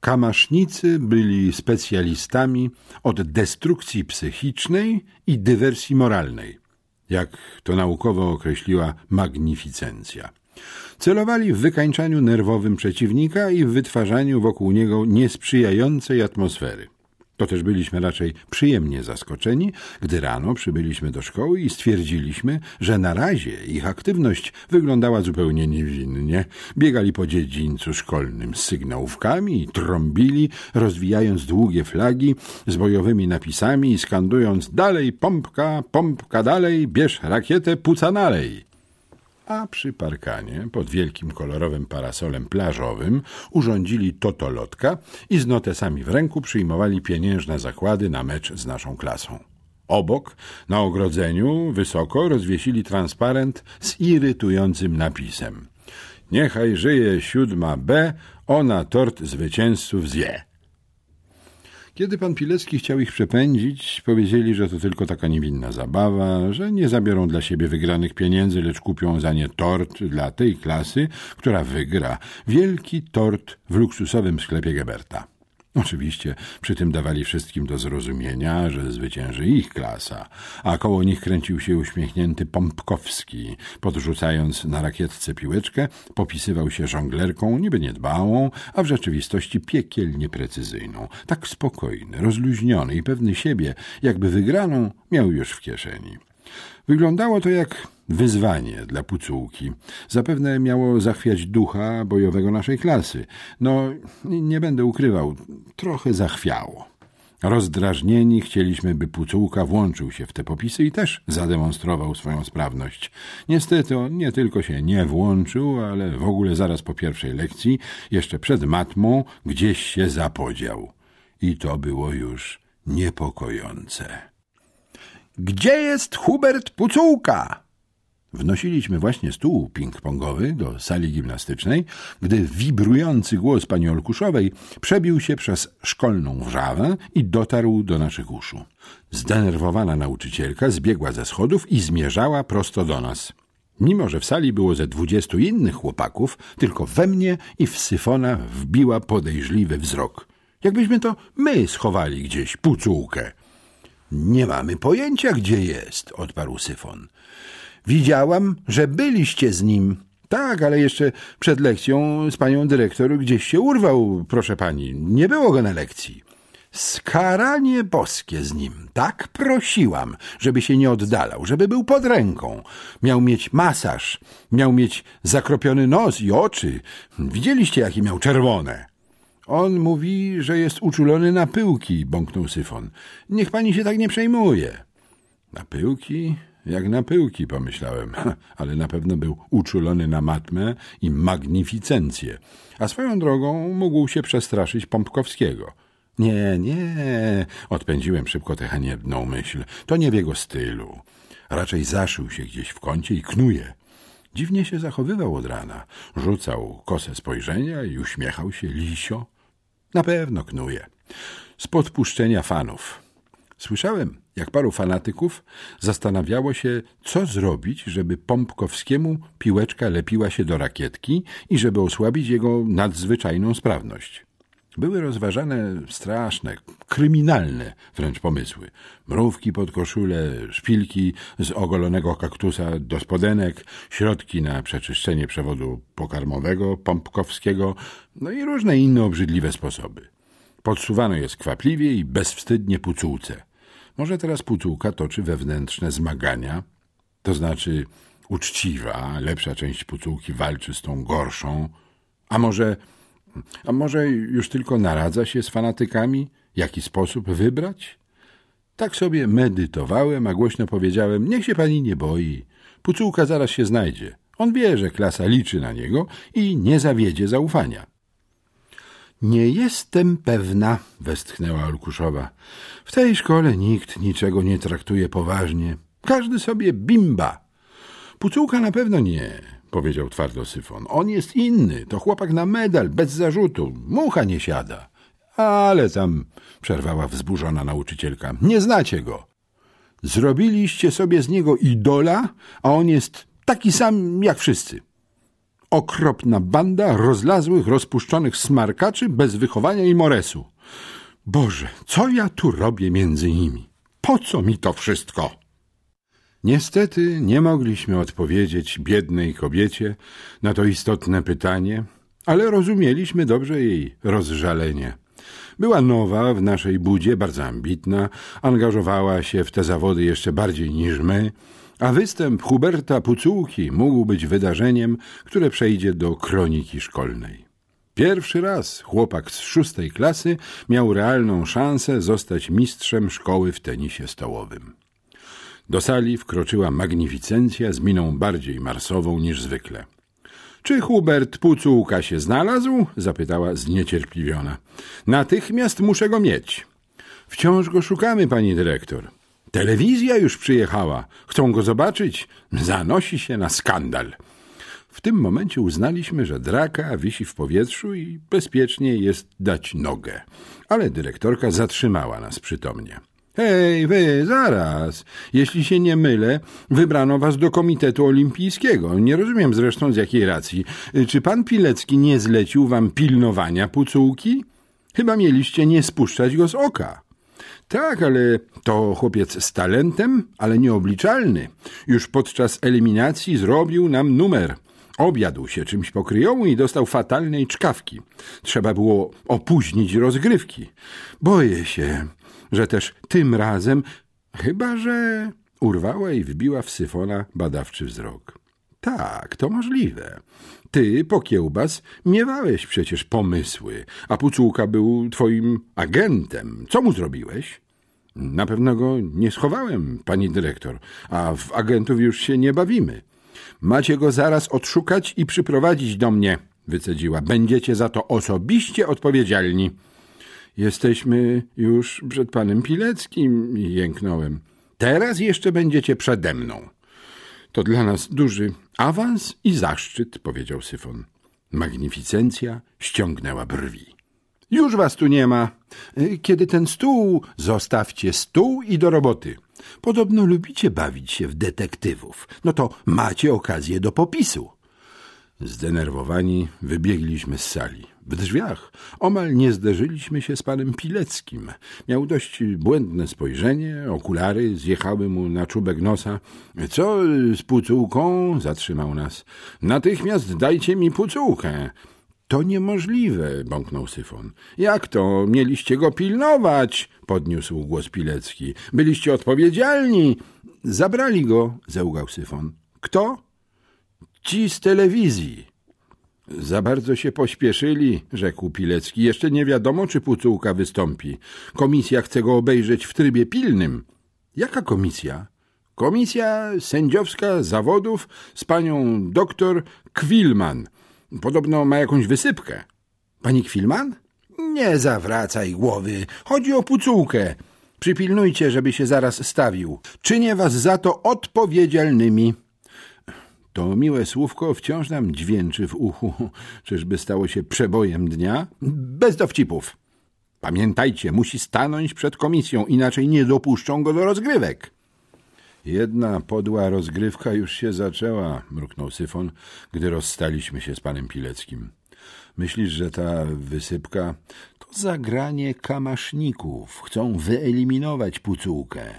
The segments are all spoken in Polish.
Kamasznicy byli specjalistami od destrukcji psychicznej i dywersji moralnej, jak to naukowo określiła magnificencja. Celowali w wykańczaniu nerwowym przeciwnika i w wytwarzaniu wokół niego niesprzyjającej atmosfery. To też byliśmy raczej przyjemnie zaskoczeni, gdy rano przybyliśmy do szkoły i stwierdziliśmy, że na razie ich aktywność wyglądała zupełnie niewinnie. Biegali po dziedzińcu szkolnym z sygnałówkami i trąbili, rozwijając długie flagi z bojowymi napisami i skandując dalej pompka, pompka dalej, bierz rakietę, puca dalej a przy parkanie pod wielkim kolorowym parasolem plażowym urządzili totolotka i z notesami w ręku przyjmowali pieniężne zakłady na mecz z naszą klasą. Obok, na ogrodzeniu, wysoko rozwiesili transparent z irytującym napisem Niechaj żyje siódma B, ona tort zwycięzców zje. Kiedy pan Pilecki chciał ich przepędzić, powiedzieli, że to tylko taka niewinna zabawa, że nie zabiorą dla siebie wygranych pieniędzy, lecz kupią za nie tort dla tej klasy, która wygra wielki tort w luksusowym sklepie Geberta. Oczywiście przy tym dawali wszystkim do zrozumienia, że zwycięży ich klasa, a koło nich kręcił się uśmiechnięty Pompkowski. Podrzucając na rakietce piłeczkę, popisywał się żonglerką niby niedbałą, a w rzeczywistości piekielnie precyzyjną. Tak spokojny, rozluźniony i pewny siebie, jakby wygraną miał już w kieszeni. Wyglądało to jak wyzwanie dla pucułki. Zapewne miało zachwiać ducha bojowego naszej klasy. No, nie będę ukrywał, trochę zachwiało. Rozdrażnieni chcieliśmy, by Pucułka włączył się w te popisy i też zademonstrował swoją sprawność. Niestety on nie tylko się nie włączył, ale w ogóle zaraz po pierwszej lekcji, jeszcze przed matmą, gdzieś się zapodział. I to było już niepokojące. Gdzie jest Hubert Pucułka? Wnosiliśmy właśnie stół ping-pongowy do sali gimnastycznej, gdy wibrujący głos pani Olkuszowej przebił się przez szkolną wrzawę i dotarł do naszych uszu. Zdenerwowana nauczycielka zbiegła ze schodów i zmierzała prosto do nas. Mimo, że w sali było ze dwudziestu innych chłopaków, tylko we mnie i w syfona wbiła podejrzliwy wzrok. Jakbyśmy to my schowali gdzieś pucułkę. Nie mamy pojęcia, gdzie jest, odparł syfon. Widziałam, że byliście z nim. Tak, ale jeszcze przed lekcją z panią dyrektor gdzieś się urwał, proszę pani. Nie było go na lekcji. Skaranie boskie z nim. Tak prosiłam, żeby się nie oddalał, żeby był pod ręką. Miał mieć masaż, miał mieć zakropiony nos i oczy. Widzieliście, jakie miał czerwone. On mówi, że jest uczulony na pyłki, bąknął syfon. Niech pani się tak nie przejmuje. Na pyłki? Jak na pyłki, pomyślałem, ale na pewno był uczulony na matmę i magnificencję, a swoją drogą mógł się przestraszyć Pompkowskiego. Nie, nie, odpędziłem szybko tę haniebną myśl. To nie w jego stylu. Raczej zaszył się gdzieś w kącie i knuje. Dziwnie się zachowywał od rana. Rzucał kose spojrzenia i uśmiechał się lisio. Na pewno knuje. Z podpuszczenia fanów. Słyszałem, jak paru fanatyków zastanawiało się, co zrobić, żeby Pompkowskiemu piłeczka lepiła się do rakietki i żeby osłabić jego nadzwyczajną sprawność. Były rozważane straszne, kryminalne wręcz pomysły. Mrówki pod koszulę, szpilki z ogolonego kaktusa do spodenek, środki na przeczyszczenie przewodu pokarmowego, pompkowskiego, no i różne inne obrzydliwe sposoby. Podsuwano je skwapliwie i bezwstydnie pucułce. Może teraz pucułka toczy wewnętrzne zmagania, to znaczy uczciwa, lepsza część pucułki walczy z tą gorszą, a może, a może już tylko naradza się z fanatykami, jaki sposób wybrać? Tak sobie medytowałem, a głośno powiedziałem, niech się pani nie boi, pucułka zaraz się znajdzie. On wie, że klasa liczy na niego i nie zawiedzie zaufania. Nie jestem pewna, westchnęła Olkuszowa. W tej szkole nikt niczego nie traktuje poważnie. Każdy sobie bimba. Pucułka na pewno nie, powiedział twardo Syfon. On jest inny, to chłopak na medal, bez zarzutu. Mucha nie siada. Ale tam, przerwała wzburzona nauczycielka, nie znacie go. Zrobiliście sobie z niego idola, a on jest taki sam jak wszyscy. Okropna banda rozlazłych, rozpuszczonych smarkaczy bez wychowania i moresu. Boże, co ja tu robię między nimi? Po co mi to wszystko? Niestety nie mogliśmy odpowiedzieć biednej kobiecie na to istotne pytanie, ale rozumieliśmy dobrze jej rozżalenie. Była nowa w naszej budzie, bardzo ambitna, angażowała się w te zawody jeszcze bardziej niż my, a występ Huberta Pucułki mógł być wydarzeniem, które przejdzie do kroniki szkolnej. Pierwszy raz chłopak z szóstej klasy miał realną szansę zostać mistrzem szkoły w tenisie stołowym. Do sali wkroczyła magnificencja z miną bardziej marsową niż zwykle. Czy Hubert Pucułka się znalazł? zapytała zniecierpliwiona. Natychmiast muszę go mieć. Wciąż go szukamy, pani dyrektor. Telewizja już przyjechała. Chcą go zobaczyć. Zanosi się na skandal. W tym momencie uznaliśmy, że draka wisi w powietrzu i bezpiecznie jest dać nogę. Ale dyrektorka zatrzymała nas przytomnie. Hej, wy, zaraz. Jeśli się nie mylę, wybrano was do Komitetu Olimpijskiego. Nie rozumiem zresztą z jakiej racji. Czy pan Pilecki nie zlecił wam pilnowania pucułki? Chyba mieliście nie spuszczać go z oka. Tak, ale to chłopiec z talentem, ale nieobliczalny. Już podczas eliminacji zrobił nam numer. Obiadł się czymś pokryjomu i dostał fatalnej czkawki. Trzeba było opóźnić rozgrywki. Boję się, że też tym razem, chyba że urwała i wbiła w syfona badawczy wzrok. Tak, to możliwe. Ty, pokiełbas, miewałeś przecież pomysły, a Pucułka był twoim agentem. Co mu zrobiłeś? Na pewno go nie schowałem, pani dyrektor, a w agentów już się nie bawimy. Macie go zaraz odszukać i przyprowadzić do mnie, wycedziła. Będziecie za to osobiście odpowiedzialni. Jesteśmy już przed panem Pileckim, jęknąłem. Teraz jeszcze będziecie przede mną. To dla nas duży awans i zaszczyt, powiedział Syfon. Magnificencja ściągnęła brwi. Już was tu nie ma. Kiedy ten stół, zostawcie stół i do roboty. Podobno lubicie bawić się w detektywów. No to macie okazję do popisu. Zdenerwowani wybiegliśmy z sali. W drzwiach omal nie zderzyliśmy się z panem Pileckim. Miał dość błędne spojrzenie, okulary zjechały mu na czubek nosa. Co z pucułką? Zatrzymał nas. Natychmiast dajcie mi pucułkę. To niemożliwe, bąknął Syfon. Jak to? Mieliście go pilnować, podniósł głos Pilecki. Byliście odpowiedzialni. Zabrali go, zełgał Syfon. Kto? Ci z telewizji. Za bardzo się pośpieszyli, rzekł Pilecki. Jeszcze nie wiadomo, czy Pucułka wystąpi. Komisja chce go obejrzeć w trybie pilnym. Jaka komisja? Komisja sędziowska zawodów z panią doktor Kwilman. Podobno ma jakąś wysypkę. Pani Kwilman? Nie zawracaj głowy. Chodzi o Pucułkę. Przypilnujcie, żeby się zaraz stawił. Czynię was za to odpowiedzialnymi. To miłe słówko wciąż nam dźwięczy w uchu. Czyżby stało się przebojem dnia? Bez dowcipów. Pamiętajcie, musi stanąć przed komisją, inaczej nie dopuszczą go do rozgrywek. Jedna podła rozgrywka już się zaczęła, mruknął Syfon, gdy rozstaliśmy się z panem Pileckim. Myślisz, że ta wysypka to zagranie kamaszników. Chcą wyeliminować pucułkę.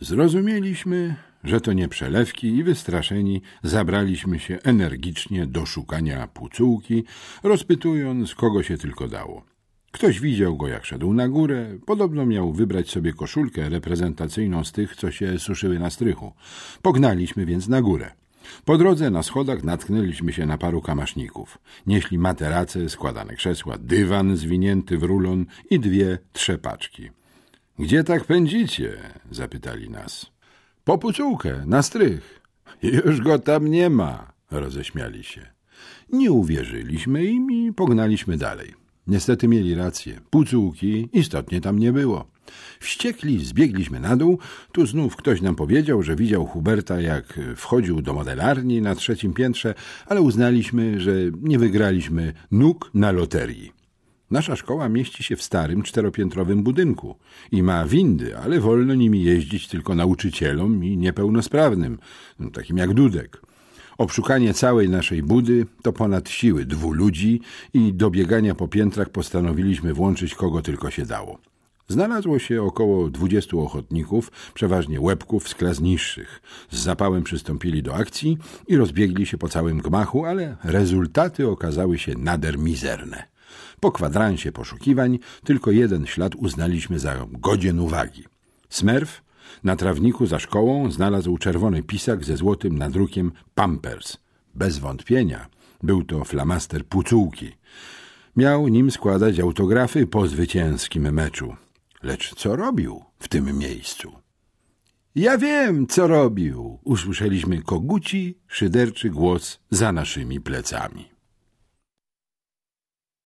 Zrozumieliśmy, że to nie przelewki i wystraszeni zabraliśmy się energicznie do szukania pucułki, rozpytując, kogo się tylko dało. Ktoś widział go, jak szedł na górę. Podobno miał wybrać sobie koszulkę reprezentacyjną z tych, co się suszyły na strychu. Pognaliśmy więc na górę. Po drodze na schodach natknęliśmy się na paru kamaszników. Nieśli materace, składane krzesła, dywan zwinięty w rulon i dwie trzepaczki. — Gdzie tak pędzicie? — zapytali nas. — Po pucułkę, na strych. — Już go tam nie ma — roześmiali się. Nie uwierzyliśmy im i pognaliśmy dalej. Niestety mieli rację. Pucułki istotnie tam nie było. Wściekli zbiegliśmy na dół. Tu znów ktoś nam powiedział, że widział Huberta, jak wchodził do modelarni na trzecim piętrze, ale uznaliśmy, że nie wygraliśmy nóg na loterii. Nasza szkoła mieści się w starym, czteropiętrowym budynku i ma windy, ale wolno nimi jeździć tylko nauczycielom i niepełnosprawnym, takim jak Dudek. Obszukanie całej naszej budy to ponad siły dwóch ludzi i do biegania po piętrach postanowiliśmy włączyć kogo tylko się dało. Znalazło się około dwudziestu ochotników, przeważnie łebków z klas niższych. Z zapałem przystąpili do akcji i rozbiegli się po całym gmachu, ale rezultaty okazały się nader mizerne. Po kwadransie poszukiwań tylko jeden ślad uznaliśmy za godzien uwagi. Smerf na trawniku za szkołą znalazł czerwony pisak ze złotym nadrukiem Pampers. Bez wątpienia był to flamaster pucułki. Miał nim składać autografy po zwycięskim meczu. Lecz co robił w tym miejscu? Ja wiem, co robił, usłyszeliśmy koguci, szyderczy głos za naszymi plecami.